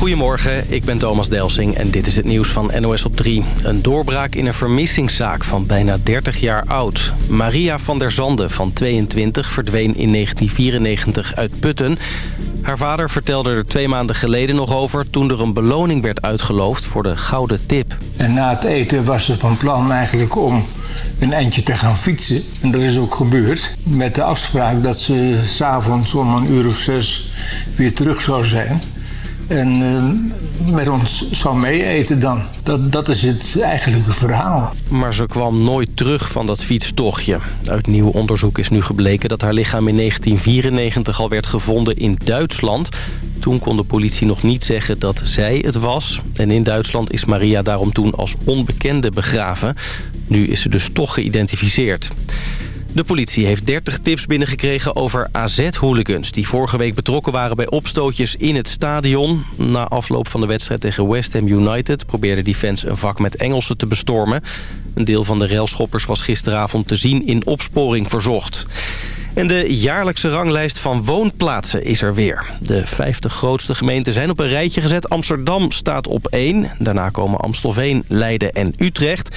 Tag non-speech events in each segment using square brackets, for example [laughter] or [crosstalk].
Goedemorgen, ik ben Thomas Delsing en dit is het nieuws van NOS op 3. Een doorbraak in een vermissingszaak van bijna 30 jaar oud. Maria van der Zande van 22 verdween in 1994 uit Putten. Haar vader vertelde er twee maanden geleden nog over... toen er een beloning werd uitgeloofd voor de gouden tip. En na het eten was ze van plan eigenlijk om een eindje te gaan fietsen. En dat is ook gebeurd. Met de afspraak dat ze s'avonds om een uur of zes weer terug zou zijn. En uh, met ons zou mee eten dan. Dat, dat is het eigenlijke verhaal. Maar ze kwam nooit terug van dat fietstochtje. Uit nieuw onderzoek is nu gebleken dat haar lichaam in 1994 al werd gevonden in Duitsland. Toen kon de politie nog niet zeggen dat zij het was. En in Duitsland is Maria daarom toen als onbekende begraven. Nu is ze dus toch geïdentificeerd. De politie heeft 30 tips binnengekregen over AZ-hooligans... die vorige week betrokken waren bij opstootjes in het stadion. Na afloop van de wedstrijd tegen West Ham United... probeerde die fans een vak met Engelsen te bestormen. Een deel van de railschoppers was gisteravond te zien in opsporing verzocht. En de jaarlijkse ranglijst van woonplaatsen is er weer. De 50 grootste gemeenten zijn op een rijtje gezet. Amsterdam staat op 1. Daarna komen Amstelveen, Leiden en Utrecht...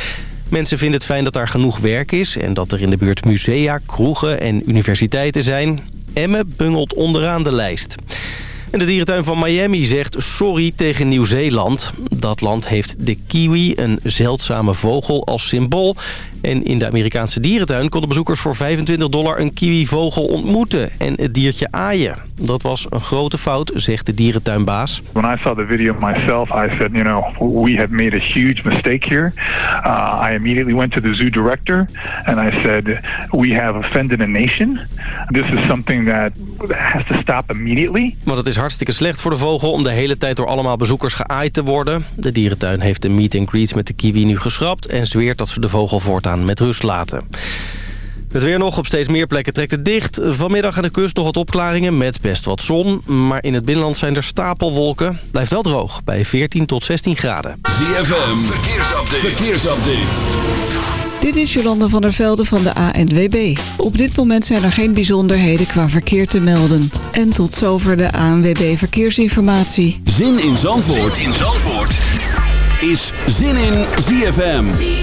Mensen vinden het fijn dat daar genoeg werk is... en dat er in de buurt musea, kroegen en universiteiten zijn. Emmen bungelt onderaan de lijst. En de dierentuin van Miami zegt sorry tegen Nieuw-Zeeland. Dat land heeft de kiwi, een zeldzame vogel, als symbool. En in de Amerikaanse dierentuin konden bezoekers voor 25 dollar een kiwivogel ontmoeten en het diertje aaien. Dat was een grote fout, zegt de dierentuinbaas. When I saw the video myself, I said, you know, we have made a huge mistake here. Uh, I immediately went to the zoo director and I said, we have offended a nation. This is something that has to stop immediately. Want het is hartstikke slecht voor de vogel om de hele tijd door allemaal bezoekers geaaid te worden. De dierentuin heeft de meet and greets met de kiwi nu geschrapt en zweert dat ze de vogel voortaan met rust laten. Het weer nog. Op steeds meer plekken trekt het dicht. Vanmiddag aan de kust nog wat opklaringen met best wat zon. Maar in het binnenland zijn er stapelwolken. Blijft wel droog bij 14 tot 16 graden. ZFM. Verkeersupdate. Verkeersupdate. Dit is Jolanda van der Velde van de ANWB. Op dit moment zijn er geen bijzonderheden qua verkeer te melden. En tot zover de ANWB Verkeersinformatie. Zin in Zandvoort, zin in Zandvoort. is Zin in ZFM.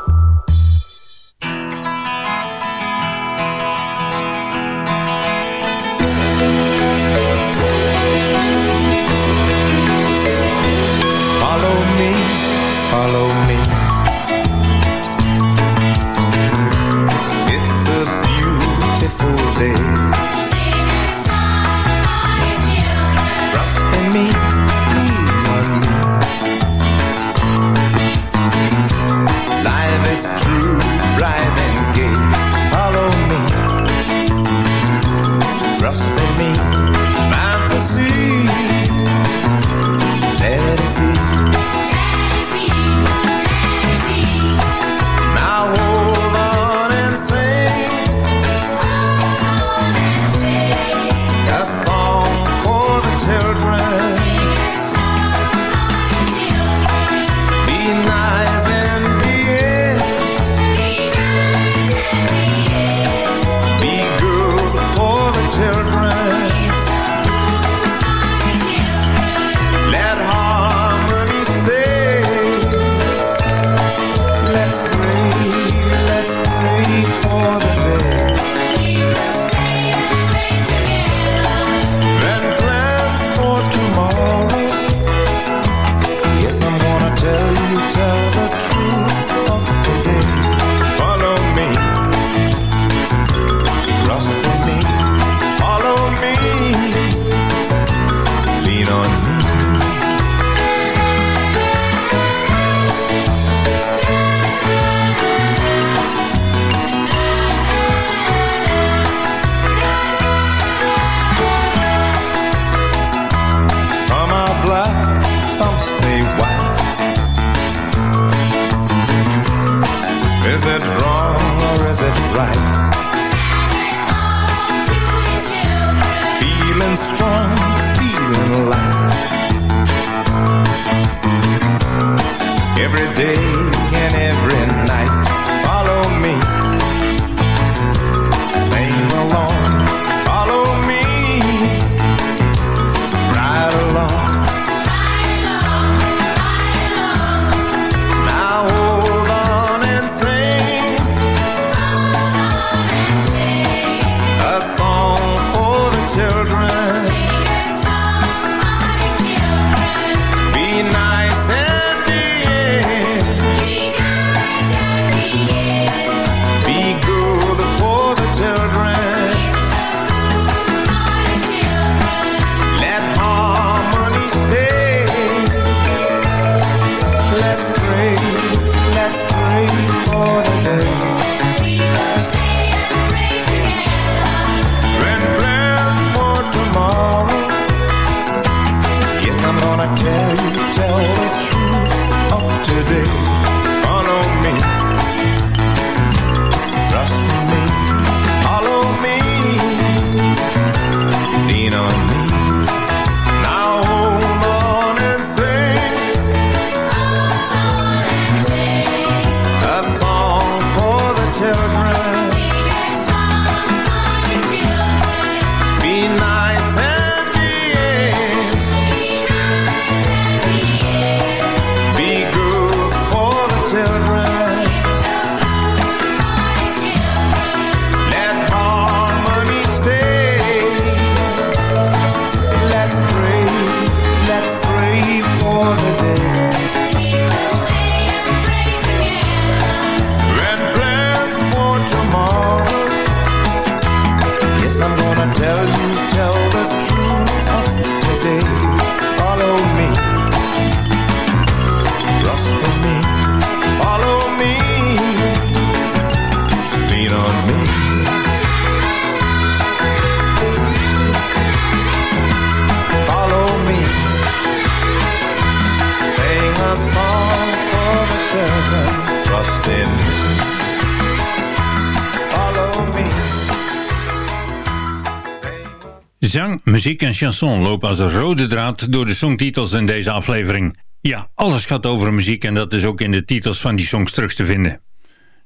Zang, muziek en chanson lopen als een rode draad door de songtitels in deze aflevering. Ja, alles gaat over muziek en dat is ook in de titels van die songs terug te vinden.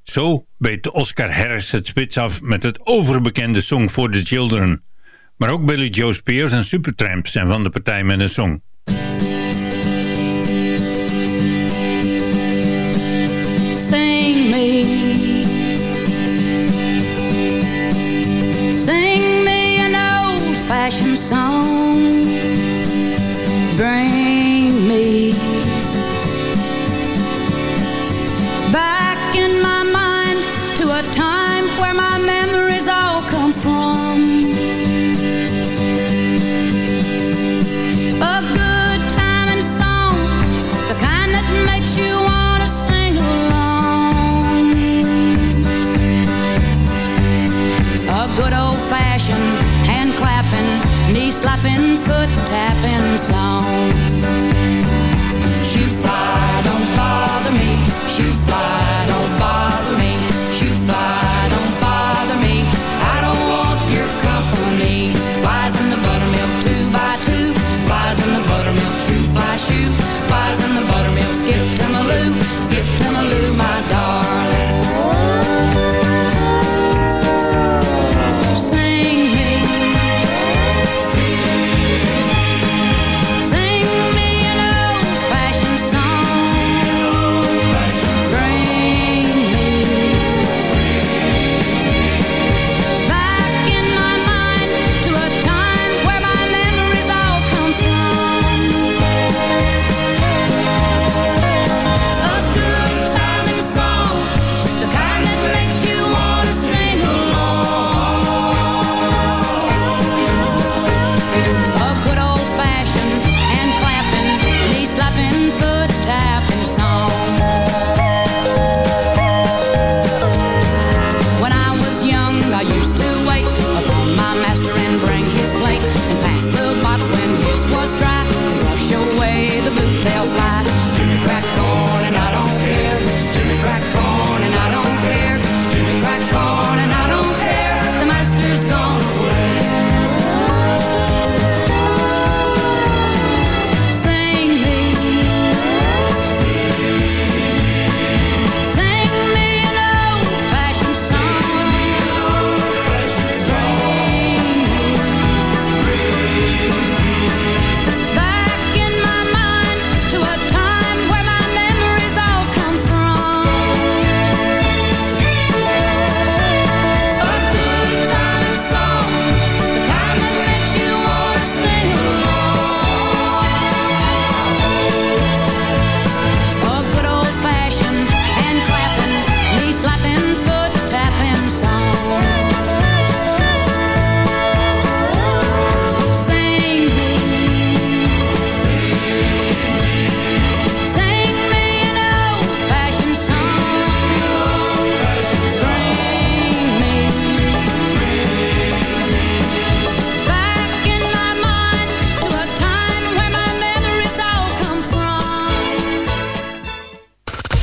Zo beet Oscar Harris het spits af met het overbekende song For The Children. Maar ook Billy Joe Spears en Supertramp zijn van de partij met een song. brain. tapping, foot tapping song.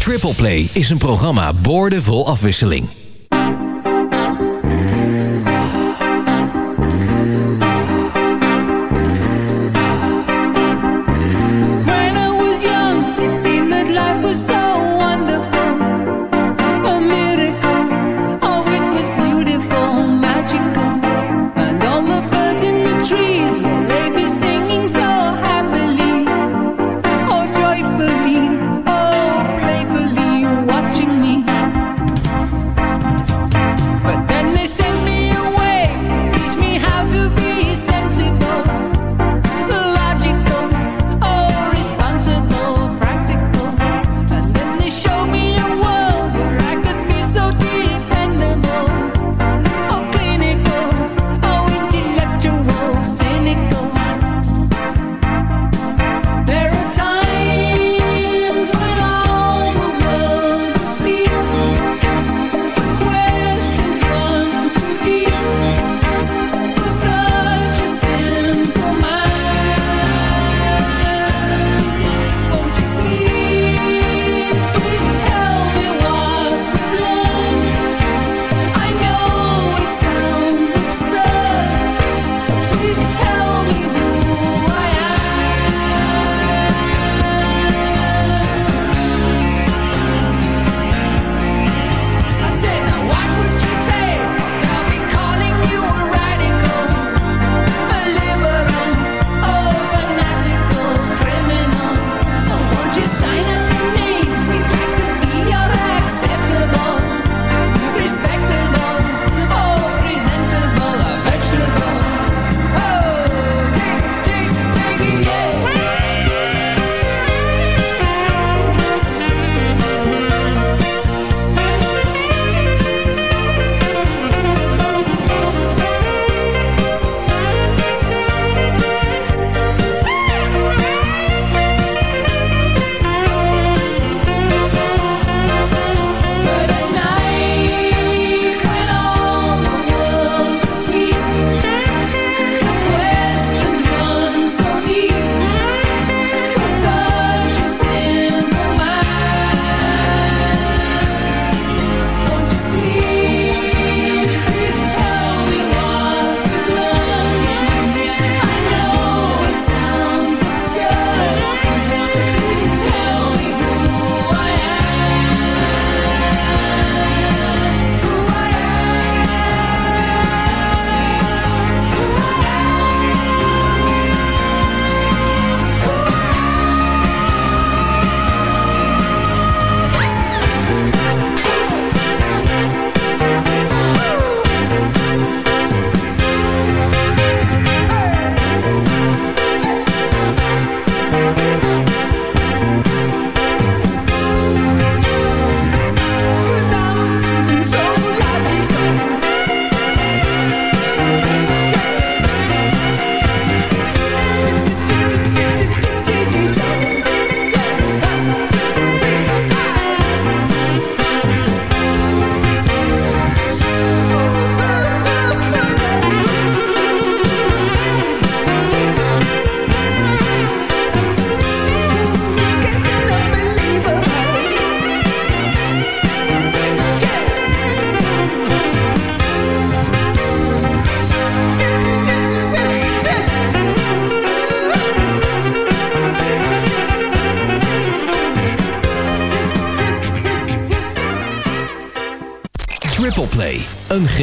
Triple Play is een programma boordevol afwisseling.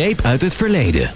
greep uit het verleden.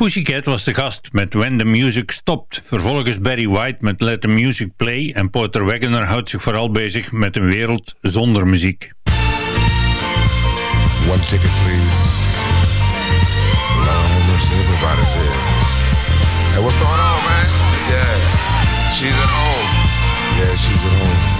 Pussycat was de gast met When the Music Stopped. Vervolgens Barry White met Let the Music Play. En Porter Wagoner houdt zich vooral bezig met een wereld zonder muziek. One ticket please. Lord, everybody's here. Hey, what's going on, man? Yeah, she's at home. Yeah, she's at home.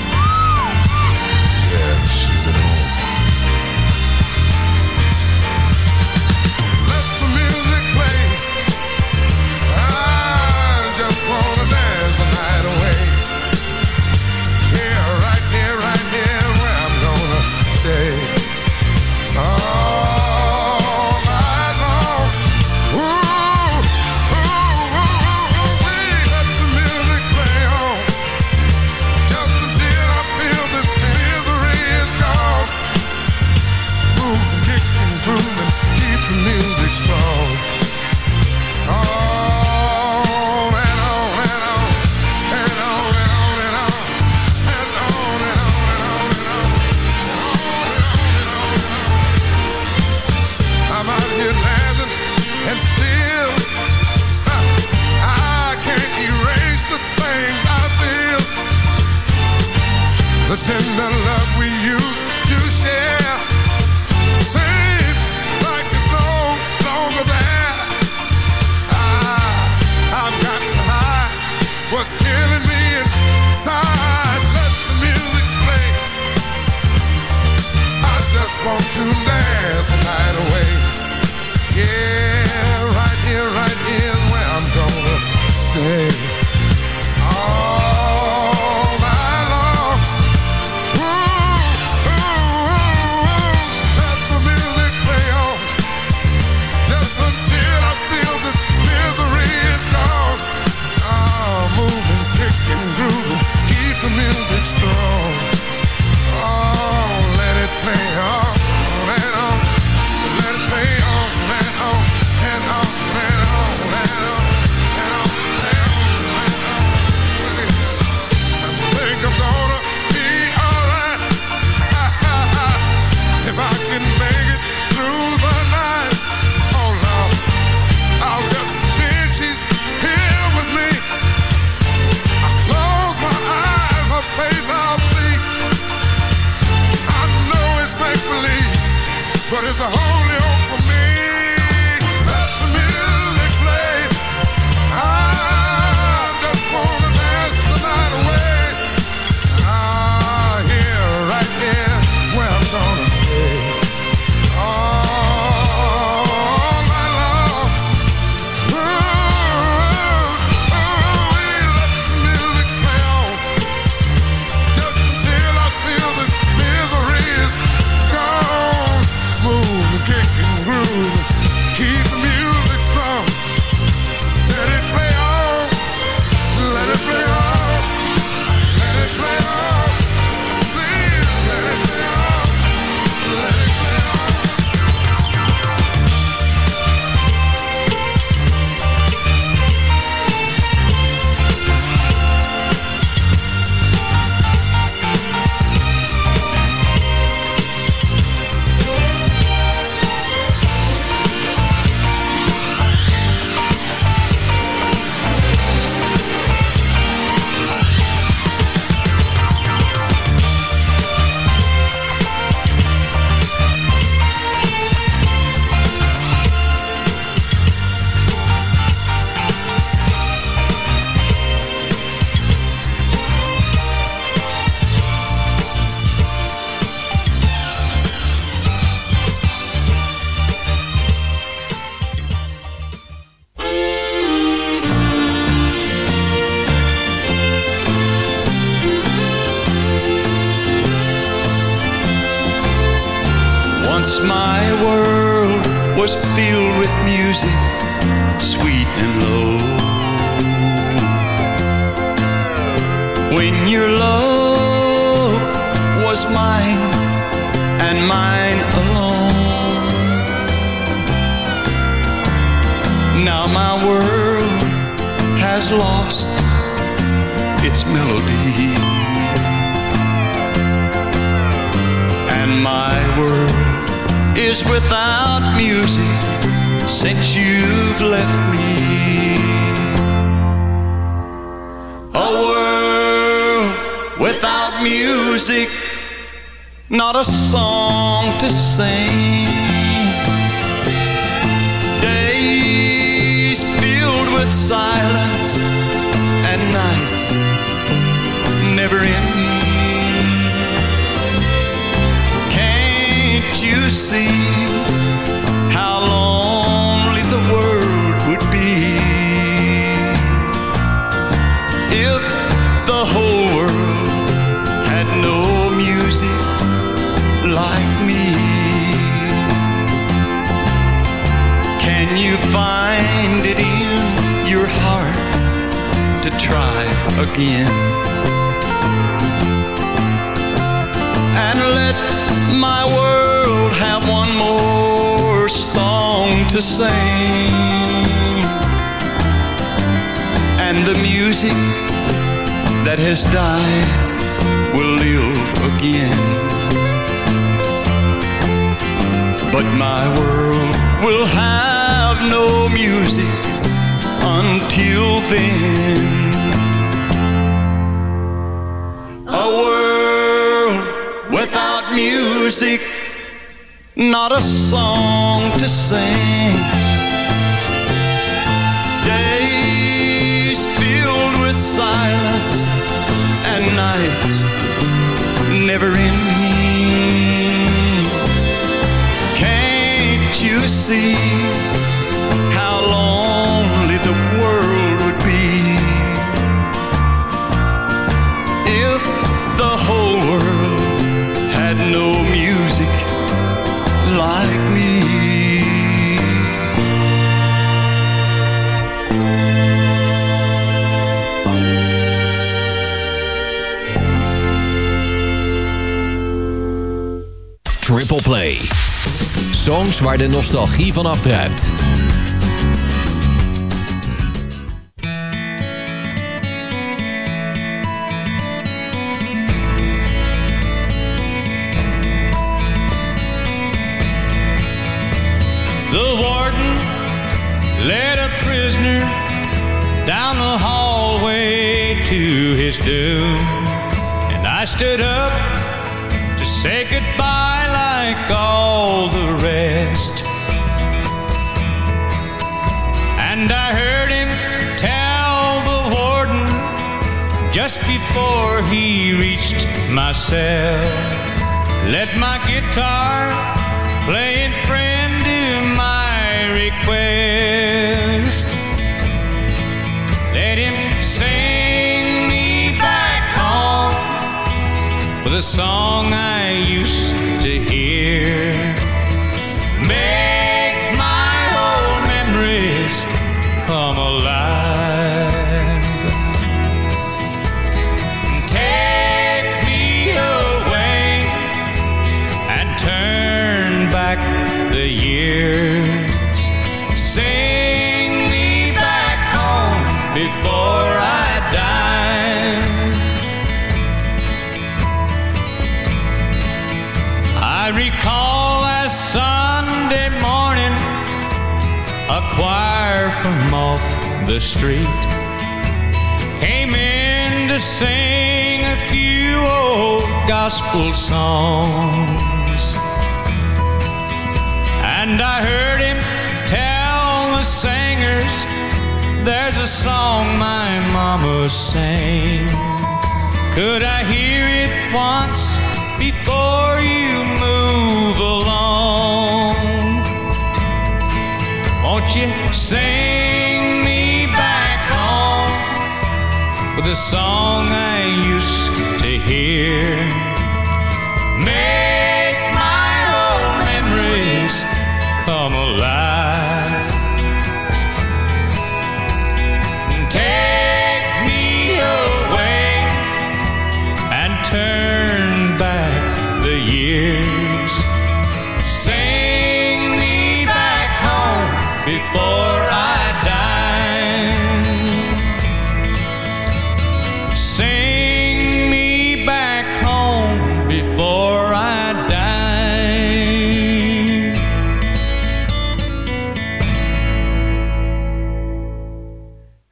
Song to sing. Days filled with silence again? And let my world have one more song to sing. And the music that has died will live again. But my world will have no music until then. Music, not a song to sing. Days filled with silence and nights never ending. Can't you see Triple Play. Songs waar de nostalgie van afdruipt. The warden led a prisoner down the hallway to his doom. And I stood up to say goodbye like all the rest. And I heard him tell the warden just before he reached my cell. Let my guitar play in friend to my request. Let him sing me back home with a song I used to hear. Street came in to sing a few old gospel songs. And I heard him tell the singers there's a song my mama sang. Could I hear it once before you move along? Won't you sing the song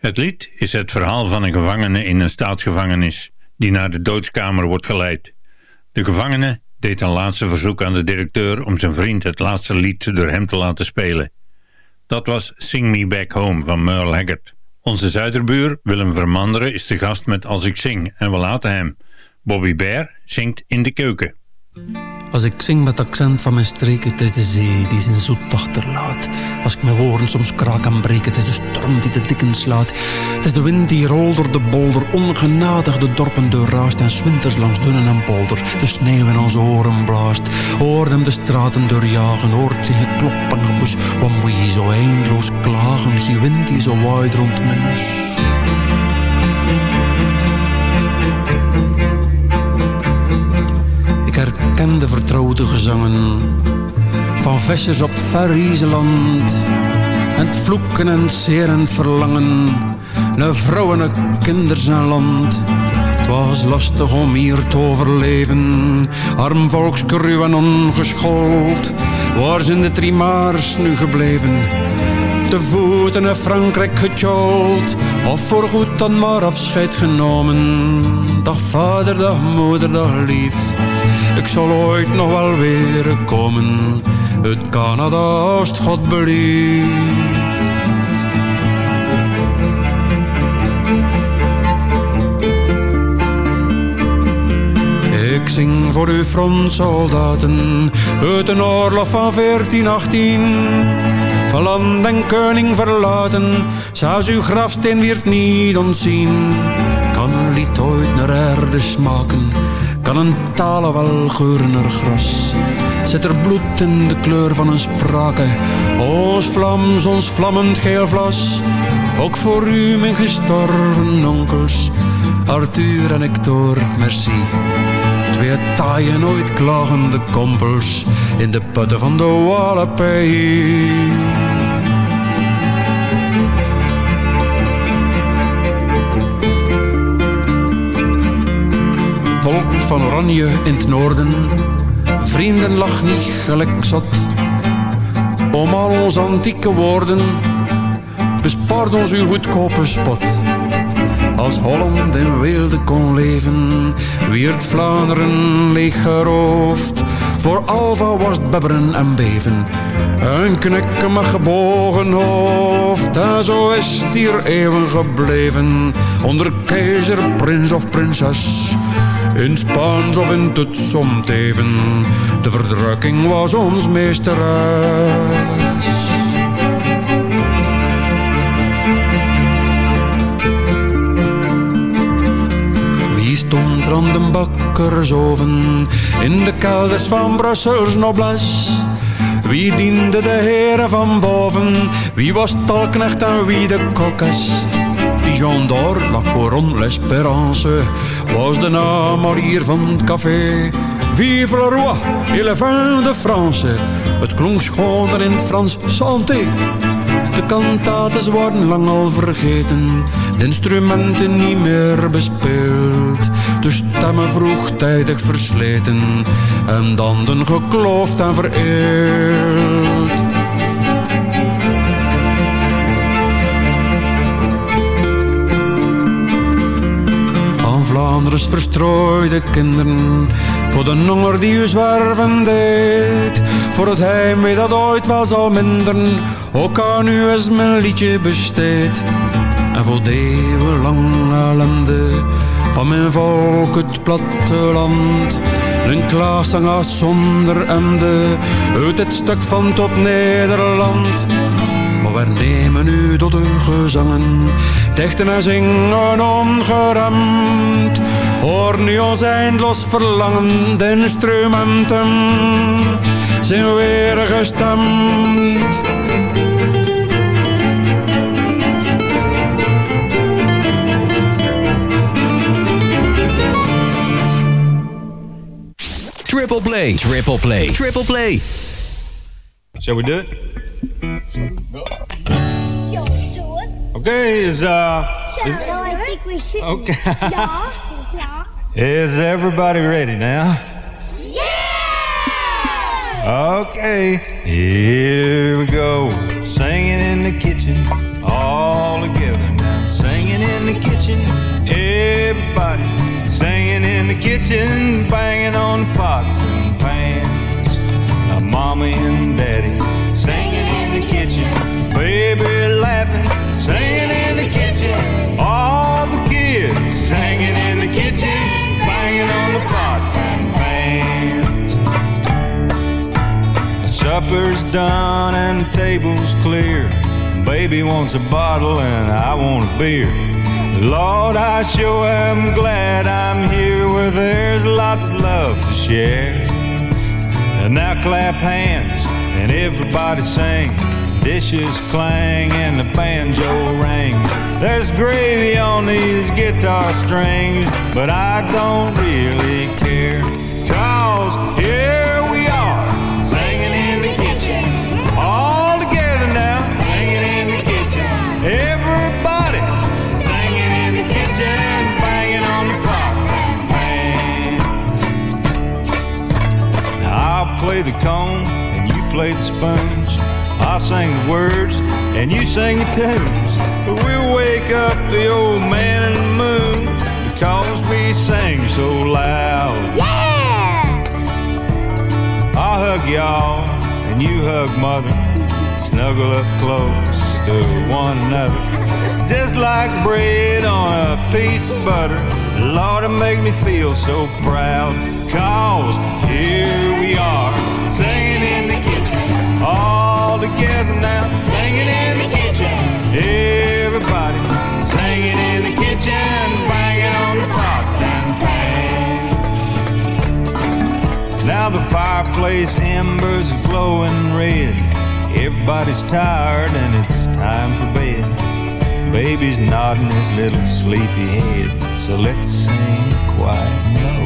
Het lied is het verhaal van een gevangene in een staatsgevangenis die naar de doodskamer wordt geleid. De gevangene deed een laatste verzoek aan de directeur om zijn vriend het laatste lied door hem te laten spelen. Dat was Sing Me Back Home van Merle Haggard. Onze zuiderbuur Willem Vermanderen is de gast met Als ik zing en we laten hem. Bobby Bear zingt in de keuken. Als ik zing met accent van mijn streken, het is de zee die zijn zoet achterlaat. Als ik mijn woorden soms kraak en breek, het is de storm die de dikken slaat. Het is de wind die rolt door de bolder, ongenadig de dorpen doorraast. En swinters langs dunnen en polder, de sneeuw in onze oren blaast. Hoort hem de straten doorjagen, hoort zich geklop en gebus. Wat moet je zo eindeloos klagen, die wind die zo waait rond mijn neus. De vertrouwde gezangen van vissers op het het vloeken en het zeer en het verlangen naar vrouwen en kinders en land. Het was lastig om hier te overleven, arm volkscrew en ongeschoold. Waar zijn de trimaars nu gebleven? De voeten naar Frankrijk getjold, of voorgoed dan maar afscheid genomen. Dag vader, dag moeder, dag lief. Ik zal ooit nog wel weer komen. Het Canada God belieft. Ik zing voor uw frontsoldaten uit een oorlog van 1418. Van land en koning verlaten, zou uw grafsteen weer niet ontzien. Kan een lied ooit naar erde smaken, kan een talen wel geuren gras. Zet er bloed in de kleur van een sprake, ons vlams, ons vlammend geel vlas. Ook voor u, mijn gestorven onkels, Arthur en Hector, merci. Twee taaien nooit klagende kompels in de putten van de Wallapie. Van Oranje in het noorden, vrienden lach niet gelijk zot. Om al onze antieke woorden, bespaart ons uw goedkope spot. Als Holland in weelde kon leven, wierd Vlaanderen leeg geroofd. Voor Alva was het bebberen en beven, een knikken met gebogen hoofd. En zo is het hier eeuwen gebleven, onder keizer, prins of prinses. In Spaans of in het somt even, de verdrukking was ons meesteres. Wie stond er aan de bakkersoven in de kelders van Brussels nobles? Wie diende de heren van boven? Wie was tolknecht en wie de kokkes? Dijon d'Or, la Couronne, l'Espérance was de naam al hier van het café. Vive le roi et de France. Het klonk schoner in het Frans santé. De kantates worden lang al vergeten, de instrumenten niet meer bespeeld. De stemmen vroegtijdig versleten en dan gekloofd en vereeld. Aan Vlaanders verstrooide kinderen, voor de honger die u zwerven deed. Voor het heimwee dat ooit wel zal minderen, ook aan u is mijn liedje besteed. En voor de eeuwenlange ellende van mijn volk het platteland. Een klaagzang uit zonder ende, uit het stuk van tot Nederland. Maar we nemen nu door de gezangen, dichten en zingen ongeremd. Hoor nu ons eindloos verlangen, de instrumenten zijn weer gestemd. Triple play, triple play, triple play. Shall we do it? Shall we do it? Okay, is uh is, no, I think we should. Okay. [laughs] Yeah. Yeah. [laughs] is everybody ready now? Yeah! Okay, here we go. Singing in the kitchen, all together now. Singing in the kitchen. Everybody singing in the kitchen, banging on pots and pans. Now, mommy and daddy singing in the kitchen, baby Supper's done and the table's clear. Baby wants a bottle and I want a beer. Lord, I sure am glad I'm here where there's lots of love to share. And now clap hands and everybody sing. Dishes clang and the banjo ring. There's gravy on these guitar strings, but I don't really care. Cause here play the cone and you play the spoons. I'll sing the words and you sing the tunes. We'll wake up the old man in the moon because we sing so loud. Yeah! I'll hug y'all and you hug mother. Snuggle up close to one another. Just like bread on a piece of butter. Lord, it make me feel so proud. Cause here we are, singing in the kitchen. All together now, singing in the kitchen. Everybody singing in the kitchen, banging on the pots and pans. Now the fireplace embers are glowing red. Everybody's tired and it's time for bed. Baby's nodding his little sleepy head. So let's sing quiet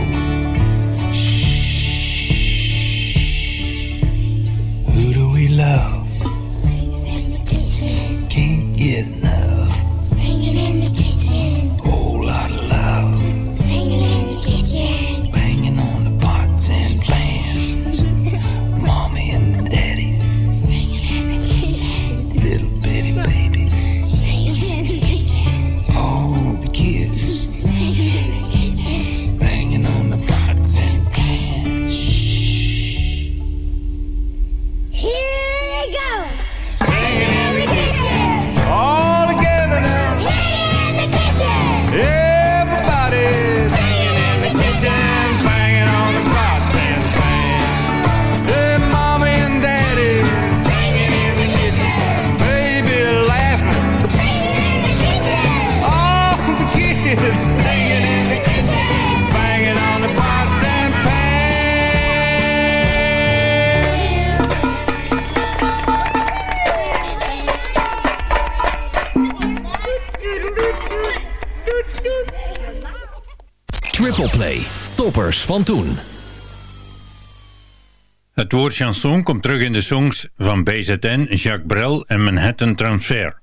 Triple Play. Toppers van toen. Het woord chanson komt terug in de songs van BZN, Jacques Brel en Manhattan Transfer.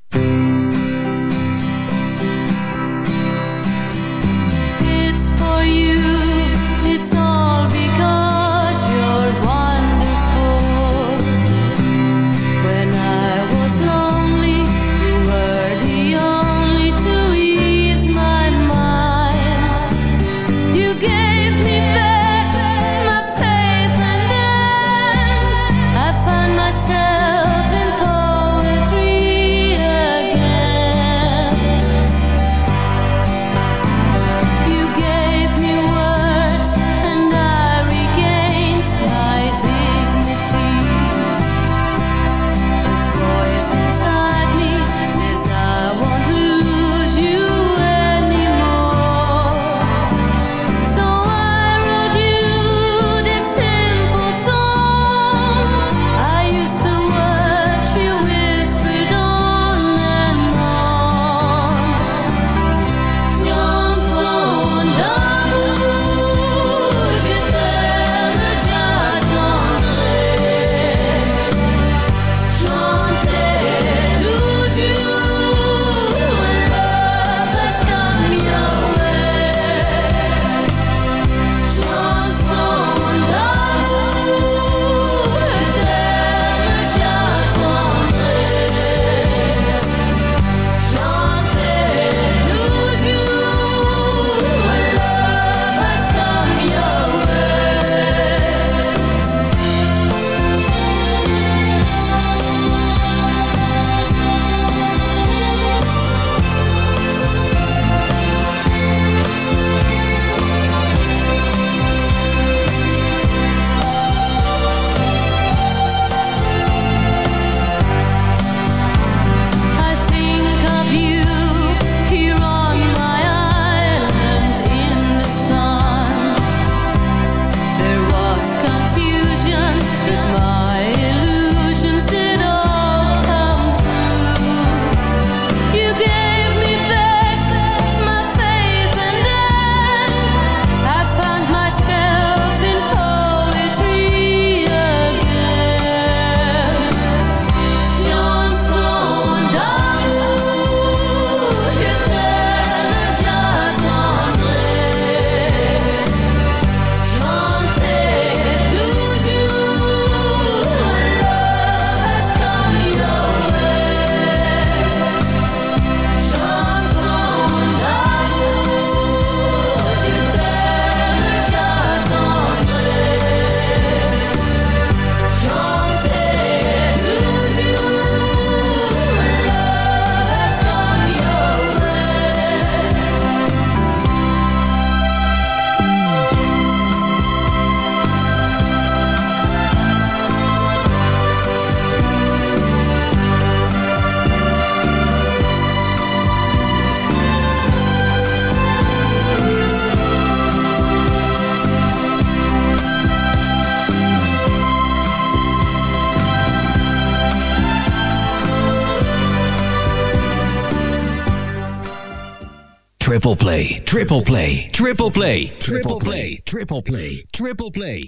Triple play, triple play, triple play, triple play, triple play, triple play.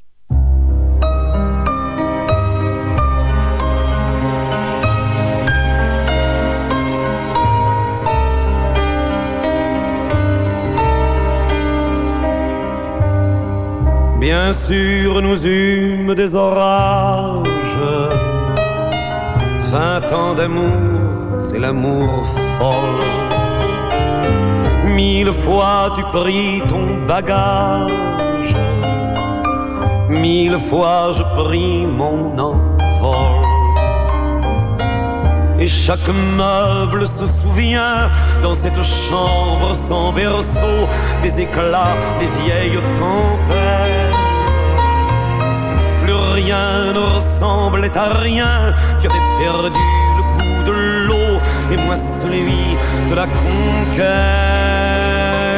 Bien sûr, nous eûmes des orages. Vingt ans d'amour, c'est l'amour folle. Mille fois tu pris ton bagage. Mille fois je pris mon envol. Et chaque meuble se souvient dans cette chambre sans berceau des éclats des vieilles tempêtes. Plus rien ne ressemblait à rien, tu avais perdu le goût de l'eau et moi celui de la conquête.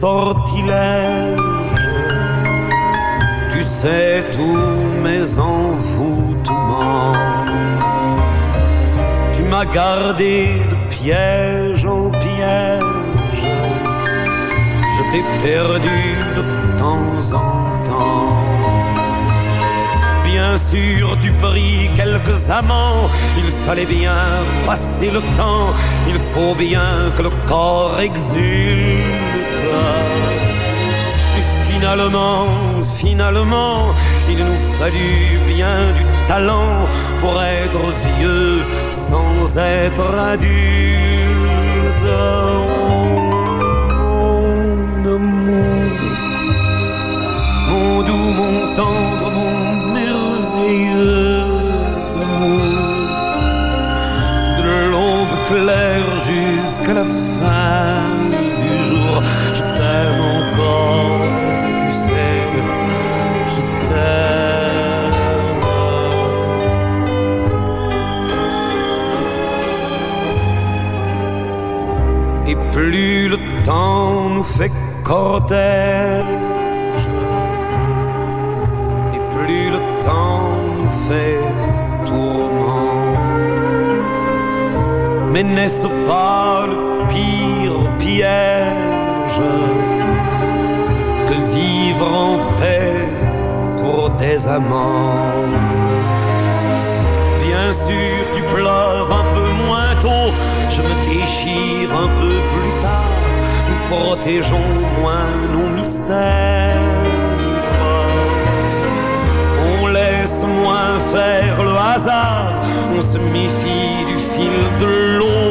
sortilèges, tu sais tous mes envoûtements. Tu m'as gardé de piège en piège, je t'ai perdu de temps en temps. Sûr, tu quelques amants, il fallait bien passer le temps, il faut bien que le corps exulte. Et finalement, finalement, il nous fallut bien du talent pour être vieux sans être adulte. Claire jusqu'à la fin du jour, je t'aime encore, tu sais, je t'aime. Et plus le temps nous fait cortège, et plus le temps nous fait Mais n'est-ce pas le pire piège que vivre en paix pour des amants? Bien sûr, tu pleures un peu moins tôt, je me déchire un peu plus tard, nous protégeons moins nos mystères. Faire le hasard, on se méfie du fil de l'eau,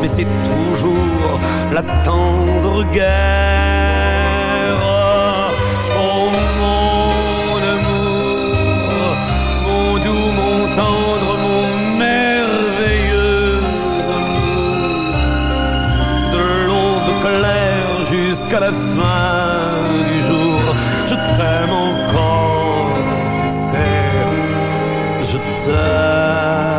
mais c'est toujours la tendre guerre. Oh mon amour, mon doux, mon tendre, mon merveilleux amour, de l'aube claire jusqu'à la fin du jour, je t'aime encore, desert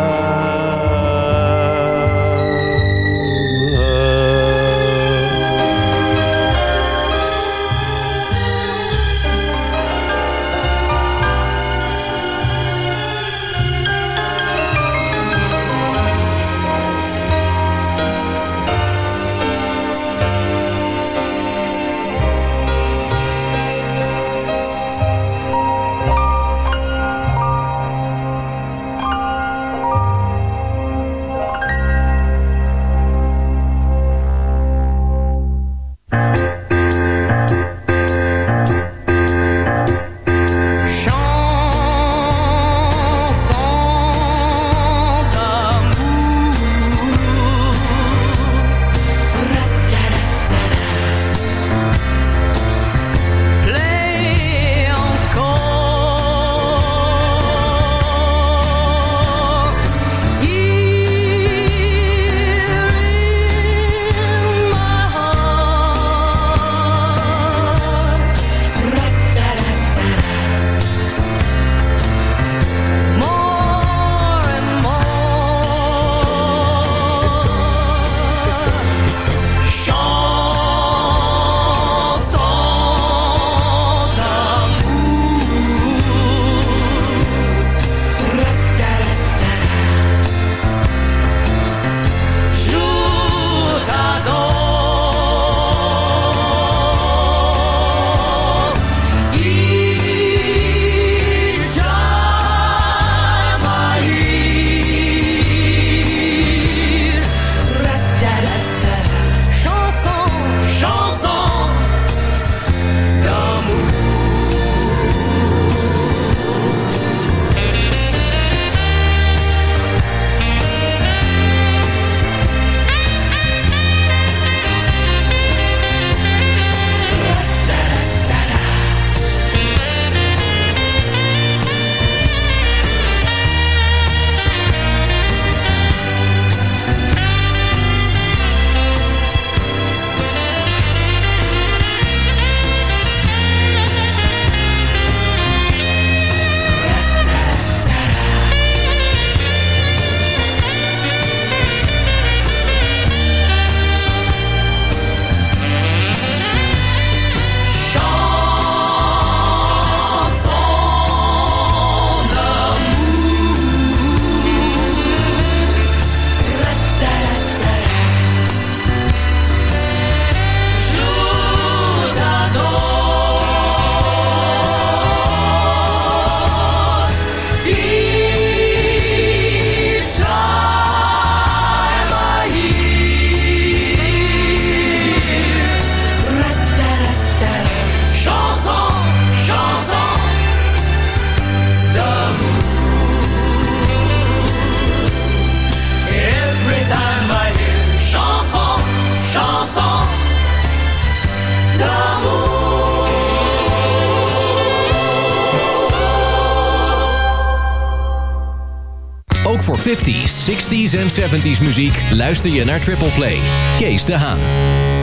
80s en 70s muziek luister je naar Triple Play. Kees de Haan.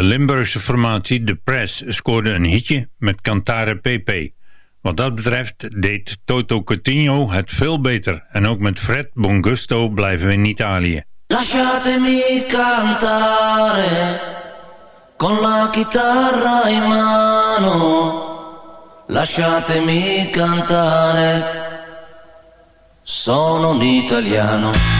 De Limburgse formatie The Press scoorde een hitje met Cantare PP. Wat dat betreft deed Toto Coutinho het veel beter en ook met Fred Bongusto blijven we in Italië. Lasciatemi cantare con la chitarra in mano Lasciatemi cantare Sono un italiano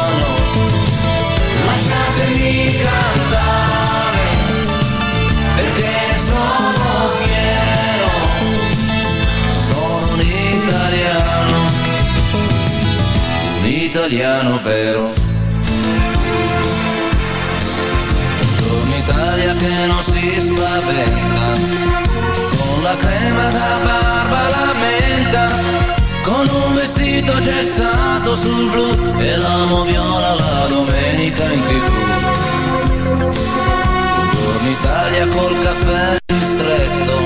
italiano, vero. Buongiorno Italia che non si spaventa, con la crema da barba la con un vestito gessato sul blu e l'amo viola la domenica in tv. Buongiorno Italia col caffè ristretto,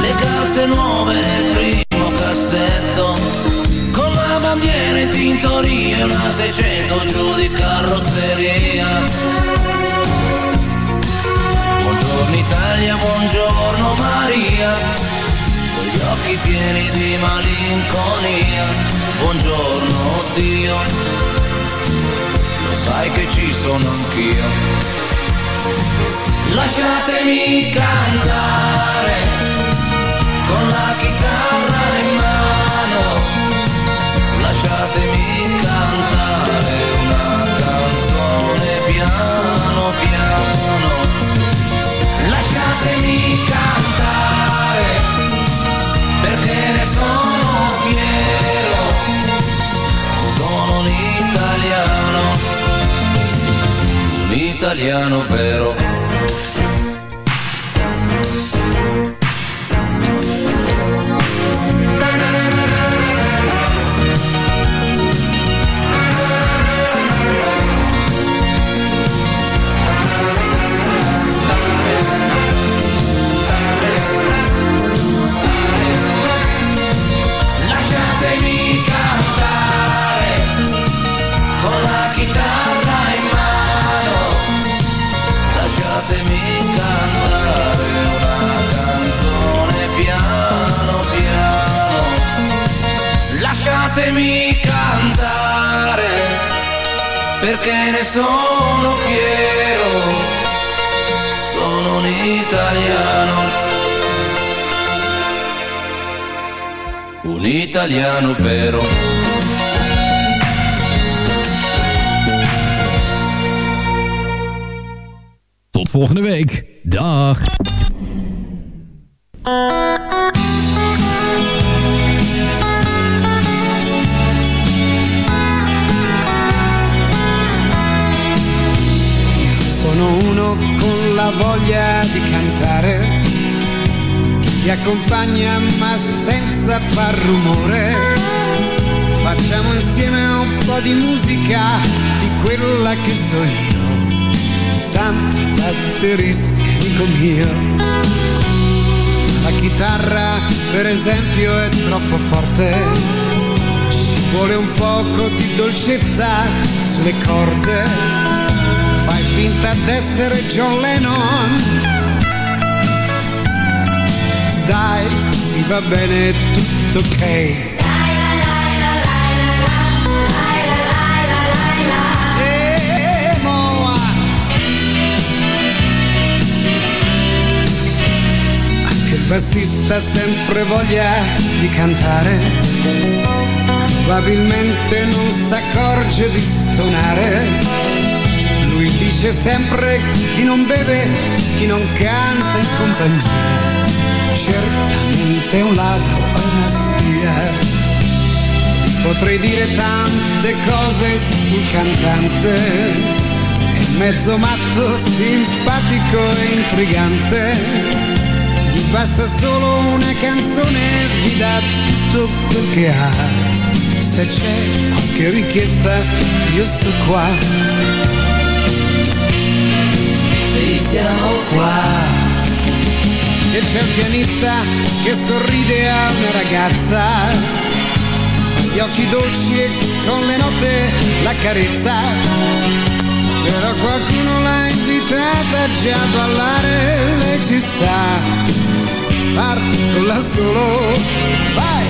le calze nuove nel primo cassetto, con la bandiera in tintoria e una 600 giù di carrozzeria. Buongiorno Italia, buongiorno Maria, con gli occhi pieni di malinconia. Buongiorno Dio, lo sai che ci sono anch'io. Lasciatemi cantare con la chitarra in mano, lasciatemi cantare una canzone piano piano. Lasciatemi cantare perché ne sono fiero, italiano vero. Perché ne sono fiero, sono un italiano. un italiano vero. Tot volgende week. Dag. Con la voglia di cantare, ti accompagna ma senza far rumore. Facciamo insieme un po' di musica, di quella che so io, tanti batteristi amico mio. La chitarra per esempio è troppo forte, ci vuole un poco di dolcezza sulle corde, finta d'essere John Lennon dai, così va bene, tutto ok. Bassista sempre voglia di cantare, probabilmente non s'accorge di stonare. Lui dice sempre chi non beve, chi non canta in compagnia certamente un ladro o una spia. Potrei dire tante cose sul cantante, è mezzo matto, simpatico e intrigante. Gli basta solo una canzone e vi dà tutto quel che ha. Se c'è qualche richiesta, io sto qua. Siamo qua. E c'è un pianista che sorride a una ragazza, gli occhi dolci e con le note la carezza. Però qualcuno l'ha invitata già a ballare, lei ci sta, parto là solo, vai!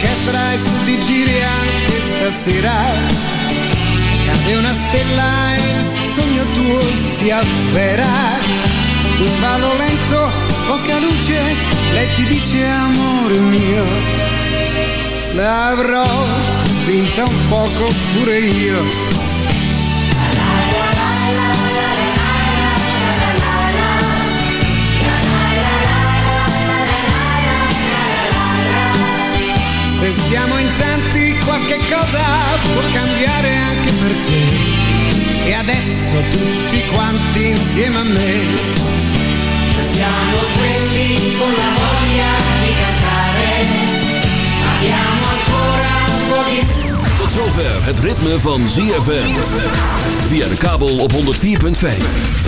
L'orchestra è su di giri anche stasera? Cade una stella e il sogno tuo si avvera Un ballo lento, poca luce, lei ti dice amore mio L'avrò vinta un poco pure io Se siamo in tanti qualche cosa può cambiare anche per te E adesso tutti quanti insieme a me Siamo quelli con la voglia di cantare. Abbiamo ancora un po' di Tot zover het ritme van ZFM. Via de kabel op 104.5.